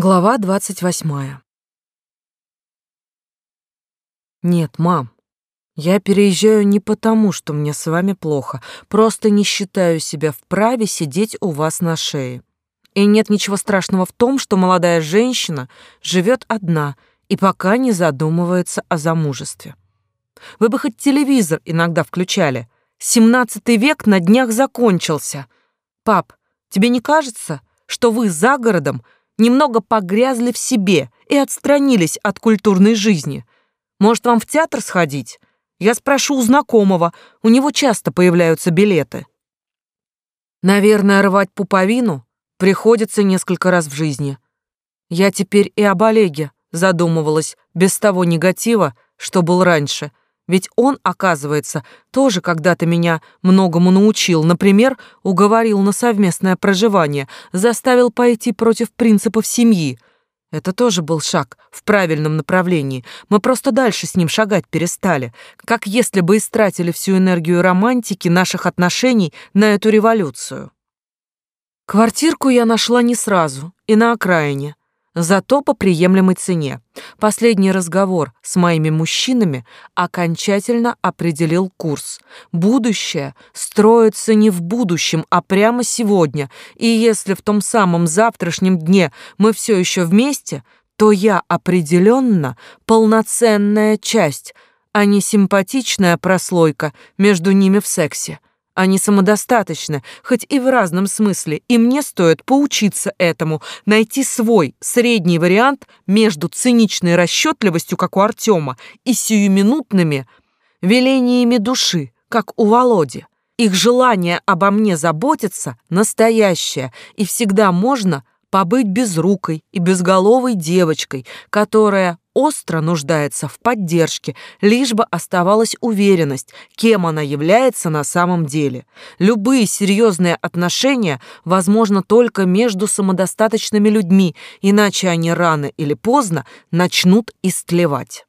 Глава двадцать восьмая. Нет, мам, я переезжаю не потому, что мне с вами плохо, просто не считаю себя вправе сидеть у вас на шее. И нет ничего страшного в том, что молодая женщина живет одна и пока не задумывается о замужестве. Вы бы хоть телевизор иногда включали. Семнадцатый век на днях закончился. Пап, тебе не кажется, что вы за городом — немного погрязли в себе и отстранились от культурной жизни. Может, вам в театр сходить? Я спрошу у знакомого, у него часто появляются билеты. Наверное, рвать пуповину приходится несколько раз в жизни. Я теперь и об Олеге задумывалась без того негатива, что был раньше — ведь он, оказывается, тоже когда-то меня многому научил. Например, уговорил на совместное проживание, заставил пойти против принципов семьи. Это тоже был шаг в правильном направлении. Мы просто дальше с ним шагать перестали, как если бы истратили всю энергию романтики наших отношений на эту революцию. Квартирку я нашла не сразу и на окраине, зато по приемлемой цене. Последний разговор с моими мужчинами окончательно определил курс. Будущее строится не в будущем, а прямо сегодня. И если в том самом завтрашнем дне мы все еще вместе, то я определенно полноценная часть, а не симпатичная прослойка между ними в сексе. Они самодостаточны, хоть и в разном смысле, и мне стоит поучиться этому, найти свой средний вариант между циничной расчетливостью, как у Артема, и сиюминутными велениями души, как у Володи. Их желание обо мне заботиться настоящее, и всегда можно побыть безрукой и безголовой девочкой, которая остро нуждается в поддержке, лишь бы оставалась уверенность, кем она является на самом деле. Любые серьезные отношения возможно только между самодостаточными людьми, иначе они рано или поздно начнут истлевать.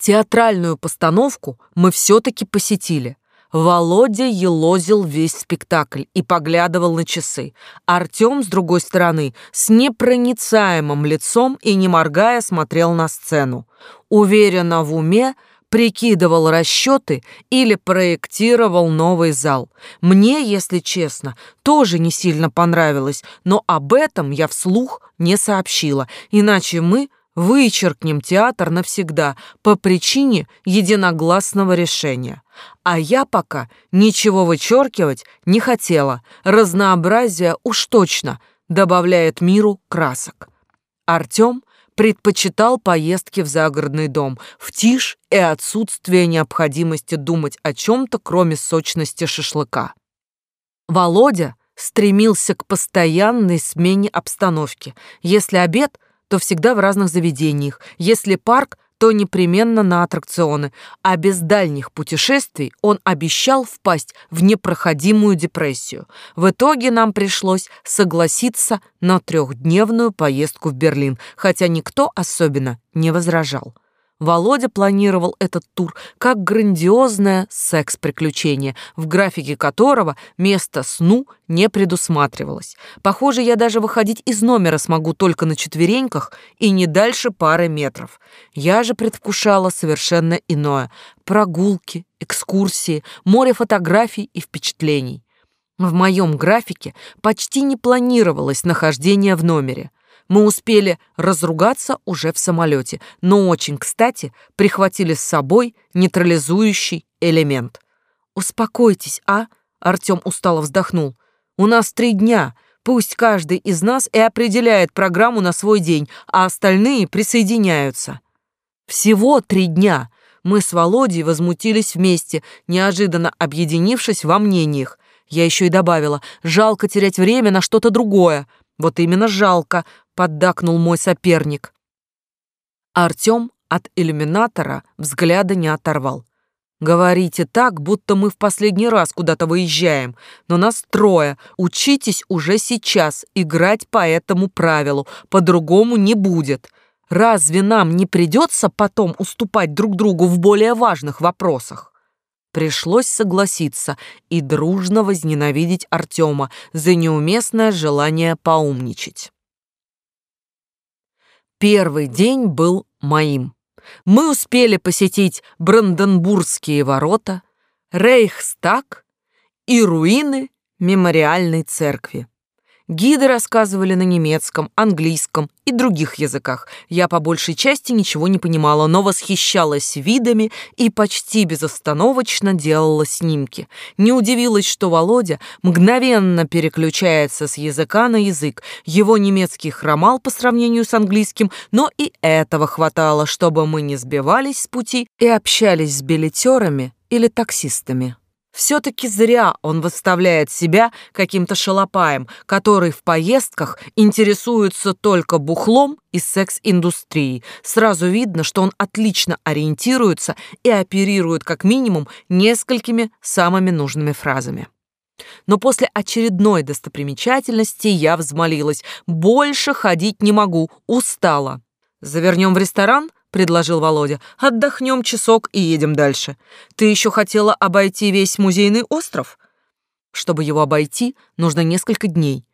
Театральную постановку мы все-таки посетили. Володя елозил весь спектакль и поглядывал на часы. Артем, с другой стороны, с непроницаемым лицом и не моргая смотрел на сцену. Уверенно в уме прикидывал расчеты или проектировал новый зал. Мне, если честно, тоже не сильно понравилось, но об этом я вслух не сообщила, иначе мы вычеркнем театр навсегда по причине единогласного решения. А я пока ничего вычеркивать не хотела. Разнообразие уж точно добавляет миру красок. Артём предпочитал поездки в загородный дом, в тишь и отсутствие необходимости думать о чем-то, кроме сочности шашлыка. Володя стремился к постоянной смене обстановки. Если обед — то всегда в разных заведениях. Если парк, то непременно на аттракционы, а без дальних путешествий он обещал впасть в непроходимую депрессию. В итоге нам пришлось согласиться на трехдневную поездку в Берлин, хотя никто особенно не возражал. Володя планировал этот тур как грандиозное секс-приключение, в графике которого место сну не предусматривалось. Похоже, я даже выходить из номера смогу только на четвереньках и не дальше пары метров. Я же предвкушала совершенно иное. Прогулки, экскурсии, море фотографий и впечатлений. В моем графике почти не планировалось нахождение в номере. Мы успели разругаться уже в самолете, но очень кстати прихватили с собой нейтрализующий элемент. «Успокойтесь, а?» — Артем устало вздохнул. «У нас три дня. Пусть каждый из нас и определяет программу на свой день, а остальные присоединяются». «Всего три дня!» Мы с Володей возмутились вместе, неожиданно объединившись во мнениях. Я еще и добавила, жалко терять время на что-то другое. Вот именно жалко, поддакнул мой соперник. Артём от иллюминатора взгляда не оторвал. Говорите так, будто мы в последний раз куда-то выезжаем, но нас трое. Учитесь уже сейчас играть по этому правилу, по-другому не будет. Разве нам не придется потом уступать друг другу в более важных вопросах? Пришлось согласиться и дружно возненавидеть Артема за неуместное желание поумничать. Первый день был моим. Мы успели посетить Бранденбургские ворота, Рейхстаг и руины мемориальной церкви. Гиды рассказывали на немецком, английском и других языках. Я по большей части ничего не понимала, но восхищалась видами и почти безостановочно делала снимки. Не удивилась, что Володя мгновенно переключается с языка на язык. Его немецкий хромал по сравнению с английским, но и этого хватало, чтобы мы не сбивались с пути и общались с билетерами или таксистами. Все-таки зря он выставляет себя каким-то шалопаем, который в поездках интересуется только бухлом и секс-индустрией. Сразу видно, что он отлично ориентируется и оперирует как минимум несколькими самыми нужными фразами. Но после очередной достопримечательности я взмолилась. «Больше ходить не могу, устала». «Завернем в ресторан?» Предложил Володя. Отдохнем часок и едем дальше. Ты еще хотела обойти весь музейный остров? Чтобы его обойти, нужно несколько дней.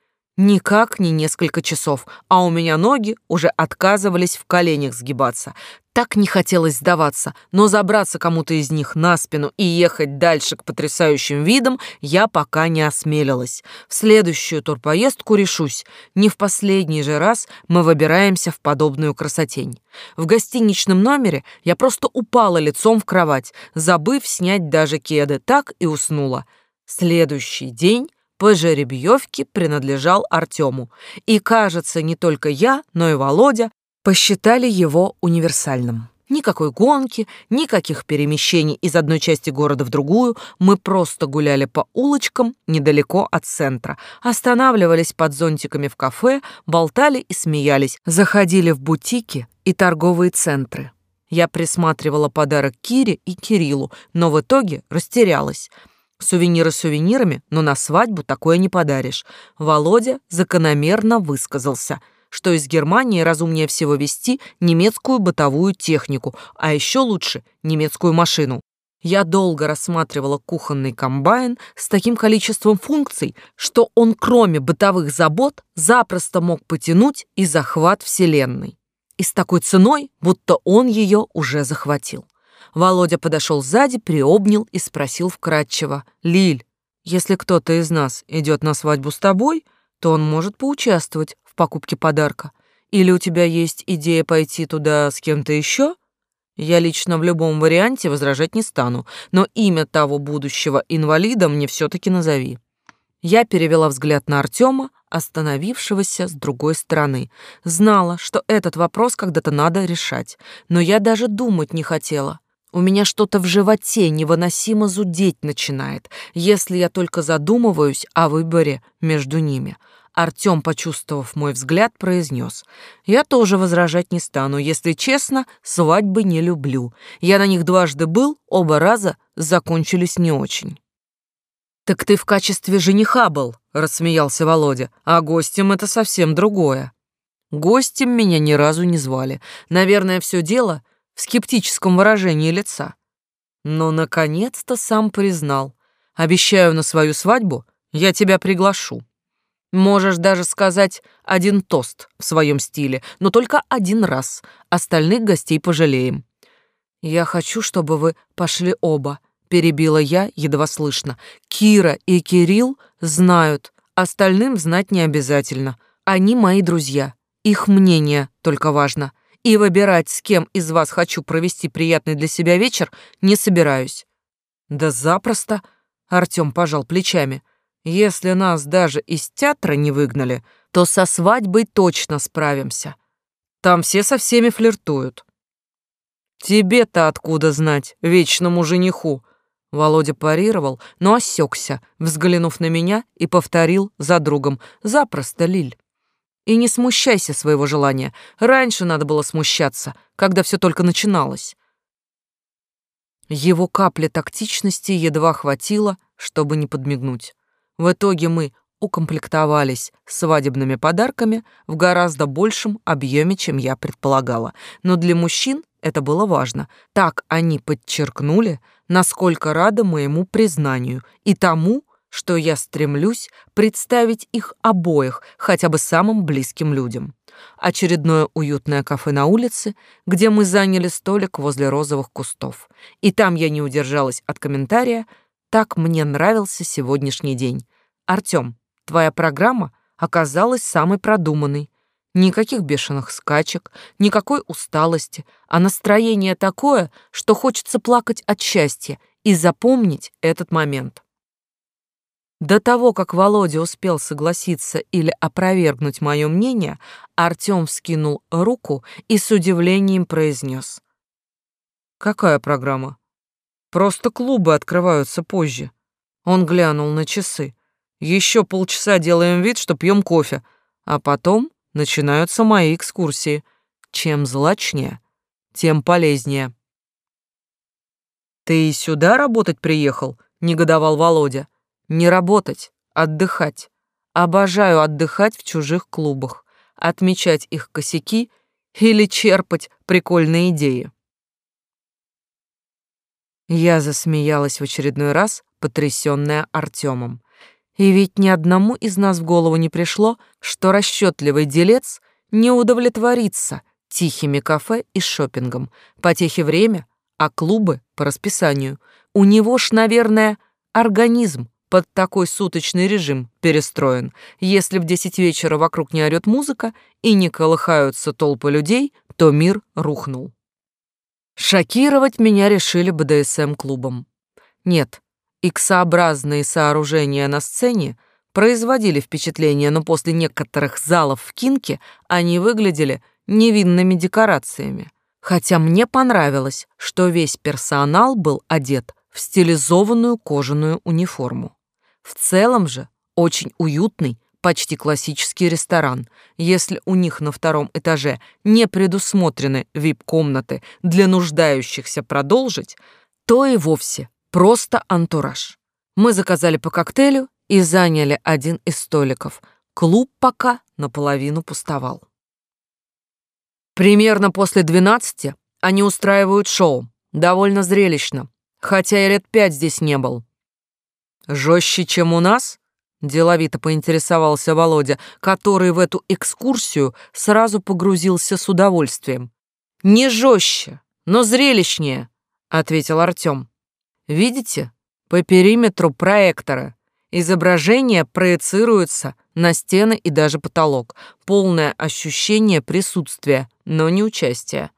Никак не несколько часов, а у меня ноги уже отказывались в коленях сгибаться. Так не хотелось сдаваться, но забраться кому-то из них на спину и ехать дальше к потрясающим видам я пока не осмелилась. В следующую турпоездку решусь. Не в последний же раз мы выбираемся в подобную красотень. В гостиничном номере я просто упала лицом в кровать, забыв снять даже кеды, так и уснула. Следующий день по жеребьевке принадлежал Артему. И, кажется, не только я, но и Володя посчитали его универсальным. Никакой гонки, никаких перемещений из одной части города в другую. Мы просто гуляли по улочкам недалеко от центра, останавливались под зонтиками в кафе, болтали и смеялись, заходили в бутики и торговые центры. Я присматривала подарок Кире и Кириллу, но в итоге растерялась. Сувениры сувенирами, но на свадьбу такое не подаришь. Володя закономерно высказался, что из Германии разумнее всего вести немецкую бытовую технику, а еще лучше немецкую машину. Я долго рассматривала кухонный комбайн с таким количеством функций, что он, кроме бытовых забот, запросто мог потянуть и захват Вселенной. И с такой ценой, будто он ее уже захватил. Володя подошел сзади, приобнял и спросил вкратчиво. «Лиль, если кто-то из нас идет на свадьбу с тобой, то он может поучаствовать в покупке подарка. Или у тебя есть идея пойти туда с кем-то еще? Я лично в любом варианте возражать не стану, но имя того будущего инвалида мне все-таки назови». Я перевела взгляд на Артема, остановившегося с другой стороны. Знала, что этот вопрос когда-то надо решать, но я даже думать не хотела. У меня что-то в животе невыносимо зудеть начинает, если я только задумываюсь о выборе между ними. Артём, почувствовав мой взгляд, произнес. «Я тоже возражать не стану. Если честно, свадьбы не люблю. Я на них дважды был, оба раза закончились не очень». «Так ты в качестве жениха был», — рассмеялся Володя. «А гостем это совсем другое». Гостем меня ни разу не звали. Наверное, все дело в скептическом выражении лица. Но, наконец-то, сам признал. Обещаю на свою свадьбу, я тебя приглашу. Можешь даже сказать один тост в своем стиле, но только один раз. Остальных гостей пожалеем. Я хочу, чтобы вы пошли оба, перебила я едва слышно. Кира и Кирилл знают, остальным знать не обязательно. Они мои друзья. Их мнение только важно и выбирать, с кем из вас хочу провести приятный для себя вечер, не собираюсь. Да запросто, Артём пожал плечами. Если нас даже из театра не выгнали, то со свадьбой точно справимся. Там все со всеми флиртуют. Тебе-то откуда знать, вечному жениху? Володя парировал, но осекся, взглянув на меня и повторил за другом. Запросто, Лиль. И не смущайся своего желания. Раньше надо было смущаться, когда все только начиналось. Его капли тактичности едва хватило, чтобы не подмигнуть. В итоге мы укомплектовались свадебными подарками в гораздо большем объеме, чем я предполагала. Но для мужчин это было важно. Так они подчеркнули, насколько рады моему признанию и тому, что я стремлюсь представить их обоих хотя бы самым близким людям. Очередное уютное кафе на улице, где мы заняли столик возле розовых кустов. И там я не удержалась от комментария «Так мне нравился сегодняшний день». «Артём, твоя программа оказалась самой продуманной. Никаких бешеных скачек, никакой усталости, а настроение такое, что хочется плакать от счастья и запомнить этот момент. До того, как Володя успел согласиться или опровергнуть мое мнение, Артём вскинул руку и с удивлением произнес. «Какая программа? Просто клубы открываются позже». Он глянул на часы. Еще полчаса делаем вид, что пьем кофе, а потом начинаются мои экскурсии. Чем злачнее, тем полезнее. «Ты и сюда работать приехал?» — негодовал Володя. «Не работать, отдыхать. Обожаю отдыхать в чужих клубах, отмечать их косяки или черпать прикольные идеи». Я засмеялась в очередной раз, потрясённая Артёмом. И ведь ни одному из нас в голову не пришло, что расчетливый делец не удовлетворится тихими кафе и шопингом. Потехи время, а клубы по расписанию. У него ж, наверное, организм под такой суточный режим перестроен. Если в десять вечера вокруг не орёт музыка и не колыхаются толпы людей, то мир рухнул. Шокировать меня решили БДСМ-клубом. Нет, Иксообразные сооружения на сцене производили впечатление, но после некоторых залов в Кинке они выглядели невинными декорациями. Хотя мне понравилось, что весь персонал был одет в стилизованную кожаную униформу. В целом же очень уютный, почти классический ресторан. Если у них на втором этаже не предусмотрены вип-комнаты для нуждающихся продолжить, то и вовсе Просто антураж. Мы заказали по коктейлю и заняли один из столиков. Клуб пока наполовину пустовал. Примерно после двенадцати они устраивают шоу. Довольно зрелищно. Хотя я лет пять здесь не был. Жестче, чем у нас? Деловито поинтересовался Володя, который в эту экскурсию сразу погрузился с удовольствием. «Не жестче, но зрелищнее», — ответил Артем. Видите? По периметру проектора изображение проецируется на стены и даже потолок. Полное ощущение присутствия, но не участия.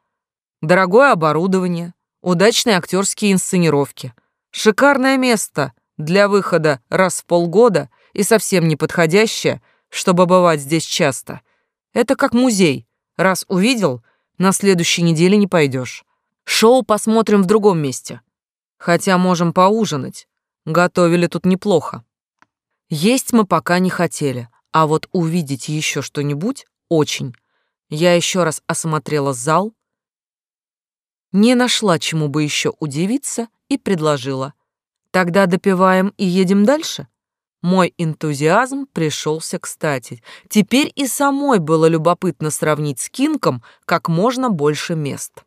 Дорогое оборудование, удачные актерские инсценировки. Шикарное место для выхода раз в полгода и совсем не подходящее, чтобы бывать здесь часто. Это как музей. Раз увидел, на следующей неделе не пойдешь. Шоу посмотрим в другом месте. Хотя можем поужинать. Готовили тут неплохо. Есть мы пока не хотели, а вот увидеть еще что-нибудь очень. Я еще раз осмотрела зал, не нашла чему бы еще удивиться и предложила. Тогда допиваем и едем дальше? Мой энтузиазм пришелся кстати. Теперь и самой было любопытно сравнить с Кинком как можно больше мест.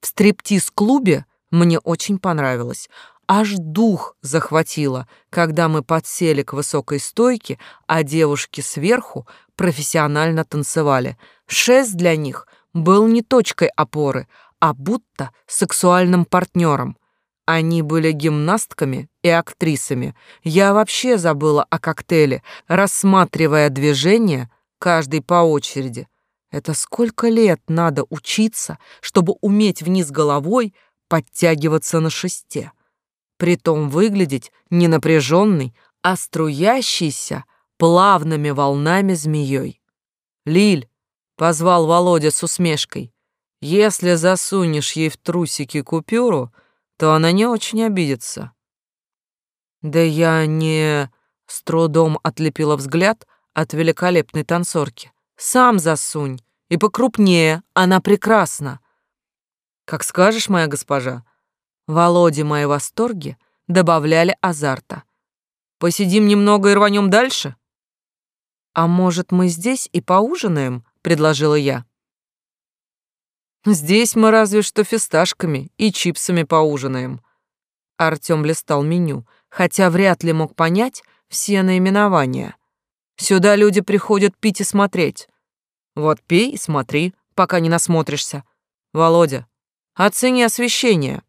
В стриптиз-клубе мне очень понравилось. Аж дух захватило, когда мы подсели к высокой стойке, а девушки сверху профессионально танцевали. Шест для них был не точкой опоры, а будто сексуальным партнером. Они были гимнастками и актрисами. Я вообще забыла о коктейле, рассматривая движения каждый по очереди. Это сколько лет надо учиться, чтобы уметь вниз головой подтягиваться на шесте, притом выглядеть не напряженный, а струящийся плавными волнами змеей. «Лиль!» — позвал Володя с усмешкой. «Если засунешь ей в трусики купюру, то она не очень обидится». «Да я не...» — с трудом отлепила взгляд от великолепной танцорки. «Сам засунь, и покрупнее, она прекрасна. Как скажешь, моя госпожа. Володе мои восторги добавляли азарта. Посидим немного и рванем дальше? А может, мы здесь и поужинаем, предложила я. Здесь мы разве что фисташками и чипсами поужинаем. Артём листал меню. хотя вряд ли мог понять все наименования. Сюда люди приходят пить и смотреть. Вот пей и смотри, пока не насмотришься. Володя, оцени освещение.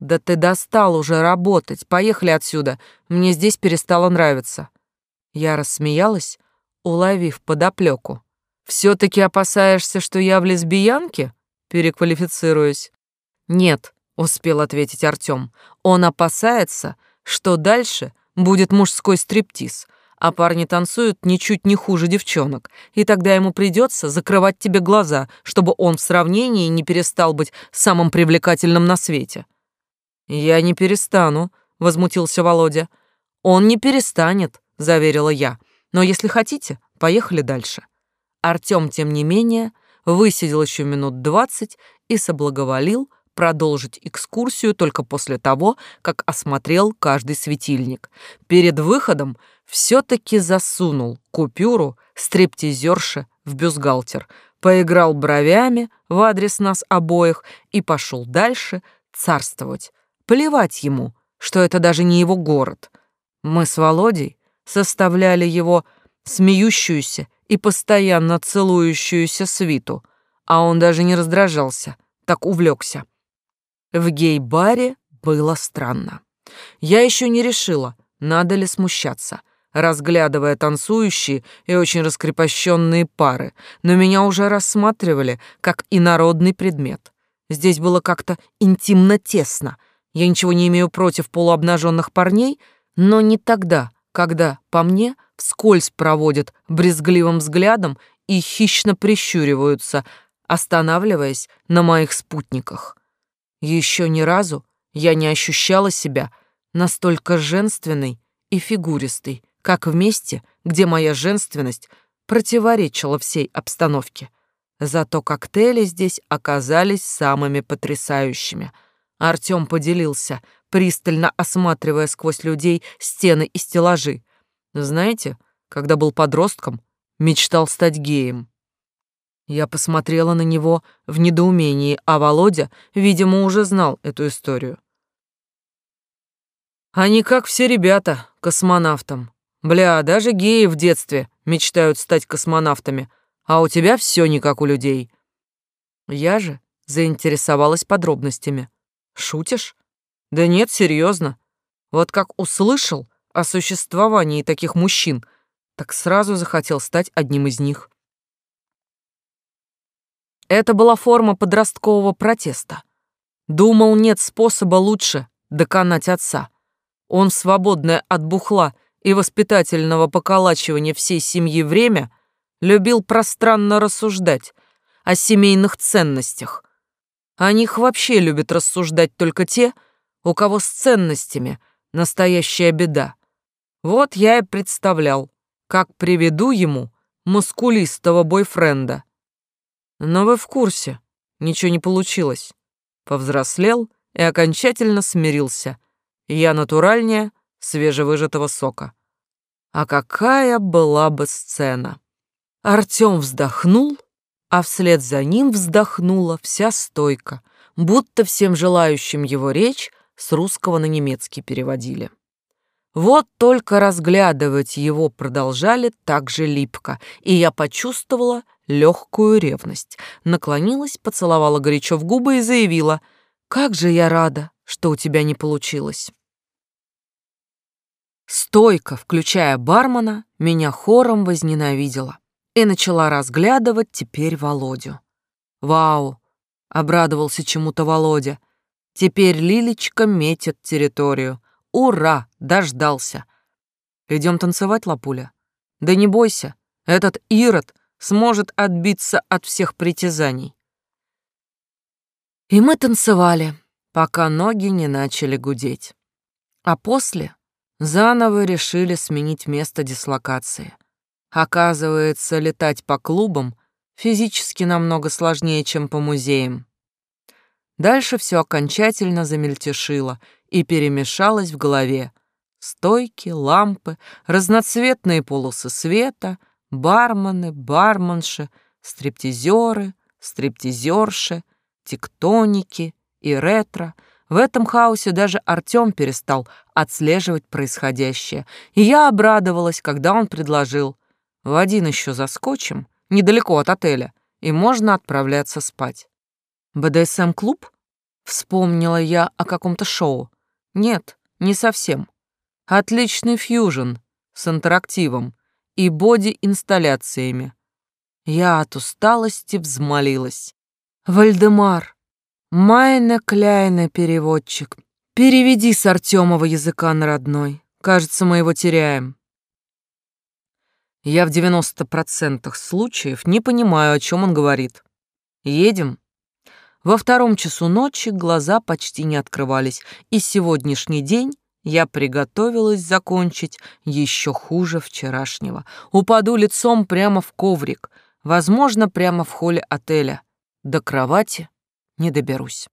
Да ты достал уже работать. Поехали отсюда. Мне здесь перестало нравиться. Я рассмеялась, уловив подоплеку. все таки опасаешься, что я в лесбиянке? Переквалифицируюсь. Нет, успел ответить Артём. Он опасается, что дальше будет мужской стриптиз, а парни танцуют ничуть не хуже девчонок, и тогда ему придется закрывать тебе глаза, чтобы он в сравнении не перестал быть самым привлекательным на свете. Я не перестану, возмутился Володя. Он не перестанет, заверила я. Но если хотите, поехали дальше. Артём, тем не менее, высидел еще минут двадцать и соблаговолил продолжить экскурсию только после того, как осмотрел каждый светильник. Перед выходом все-таки засунул купюру стриптизерши в бюстгальтер, поиграл бровями в адрес нас обоих и пошел дальше царствовать. Плевать ему, что это даже не его город. Мы с Володей составляли его смеющуюся и постоянно целующуюся свиту, а он даже не раздражался, так увлекся. В гей-баре было странно. Я еще не решила, надо ли смущаться, разглядывая танцующие и очень раскрепощенные пары, но меня уже рассматривали как инородный предмет. Здесь было как-то интимно тесно. Я ничего не имею против полуобнаженных парней, но не тогда, когда по мне вскользь проводят брезгливым взглядом и хищно прищуриваются, останавливаясь на моих спутниках. Еще ни разу я не ощущала себя настолько женственной и фигуристой, как в месте, где моя женственность противоречила всей обстановке. Зато коктейли здесь оказались самыми потрясающими. Артём поделился, пристально осматривая сквозь людей стены и стеллажи. Знаете, когда был подростком, мечтал стать геем. Я посмотрела на него в недоумении, а Володя, видимо, уже знал эту историю. Они как все ребята, космонавтом. Бля, даже геи в детстве мечтают стать космонавтами, а у тебя все не как у людей. Я же заинтересовалась подробностями. Шутишь? Да нет, серьезно. Вот как услышал о существовании таких мужчин, так сразу захотел стать одним из них. Это была форма подросткового протеста. Думал, нет способа лучше доконать отца. Он свободное от бухла и воспитательного поколачивания всей семьи время любил пространно рассуждать о семейных ценностях. О них вообще любят рассуждать только те, у кого с ценностями настоящая беда. Вот я и представлял, как приведу ему мускулистого бойфренда. Но вы в курсе, ничего не получилось. Повзрослел и окончательно смирился. Я натуральнее свежевыжатого сока. А какая была бы сцена! Артём вздохнул, а вслед за ним вздохнула вся стойка, будто всем желающим его речь с русского на немецкий переводили. Вот только разглядывать его продолжали так же липко, и я почувствовала легкую ревность. Наклонилась, поцеловала горячо в губы и заявила, «Как же я рада, что у тебя не получилось». Стойка, включая бармена, меня хором возненавидела и начала разглядывать теперь Володю. «Вау!» — обрадовался чему-то Володя. «Теперь Лилечка метит территорию. Ура! Дождался!» «Идем танцевать, Лапуля?» «Да не бойся, этот Ирод сможет отбиться от всех притязаний. И мы танцевали, пока ноги не начали гудеть. А после заново решили сменить место дислокации. Оказывается, летать по клубам физически намного сложнее, чем по музеям. Дальше все окончательно замельтешило и перемешалось в голове. Стойки, лампы, разноцветные полосы света — бармены, барменши, стриптизеры, стриптизерши, тектоники и ретро. В этом хаосе даже Артём перестал отслеживать происходящее, и я обрадовалась, когда он предложил «В один еще заскочим, недалеко от отеля, и можно отправляться спать». «БДСМ-клуб?» Вспомнила я о каком-то шоу. Нет, не совсем. Отличный фьюжн с интерактивом и боди-инсталляциями. Я от усталости взмолилась. «Вальдемар, mein kleiner переводчик, переведи с Артемова языка на родной. Кажется, мы его теряем». Я в 90% случаев не понимаю, о чем он говорит. «Едем?» Во втором часу ночи глаза почти не открывались, и сегодняшний день я приготовилась закончить еще хуже вчерашнего. Упаду лицом прямо в коврик, возможно, прямо в холле отеля. До кровати не доберусь.